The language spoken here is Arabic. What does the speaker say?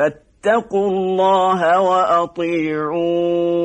فاتقوا الله وأطيعون